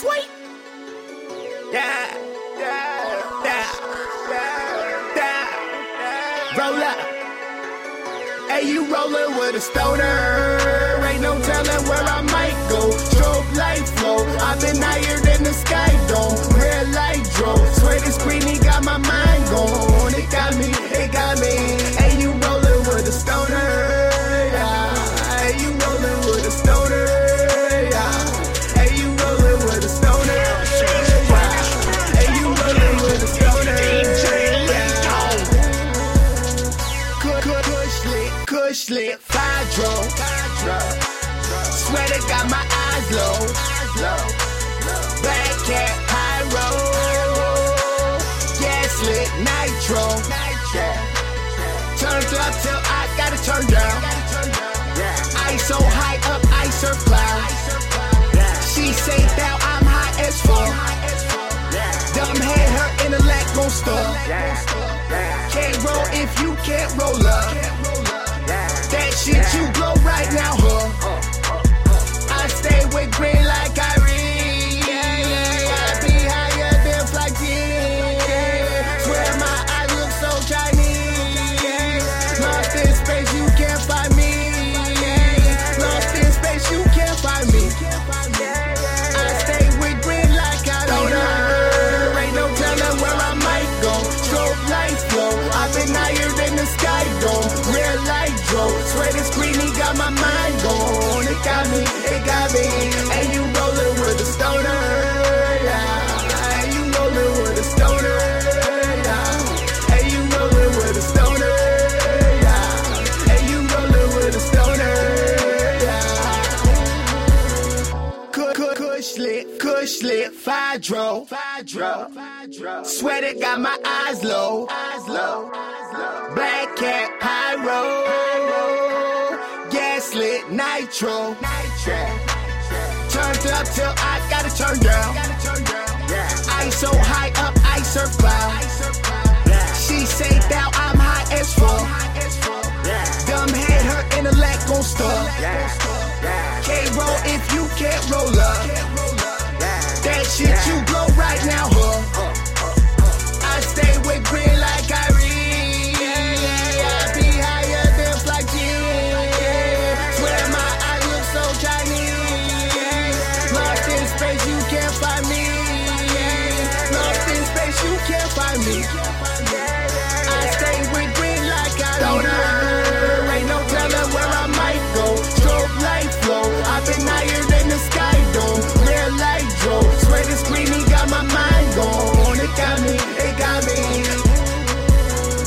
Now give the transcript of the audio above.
sweet. Yeah, yeah, yeah, yeah. Roll up. Hey, you rollin' with a stoner. Fadro. Swear they got my eyes low. Black cat, pyro. Gas lit, nitro. Turned up till I gotta turn down. Ice so high up, I surf cloud. She say that I'm high as fuck. Dumb head, her intellect gon' stuck. Can't roll if you can't roll up. That shit you got my mind gone. It got me, it got me. And you with a stoner. Yeah. And you rolling with a stoner. Yeah. And you rolling with a stoner. Yeah. And you rolling with a stoner. Yeah. Kush, lit, kush lit. Swear they got my eyes low. Eyes low. Black cat, pyro. Gas lit, nitro. Turned up till I gotta turn down. Ice so high up, I surf cloud. She say that I'm high as fuck. Dumb head, her intellect gon' stuck. Can't roll if you can't roll up. That shit you blow right now, in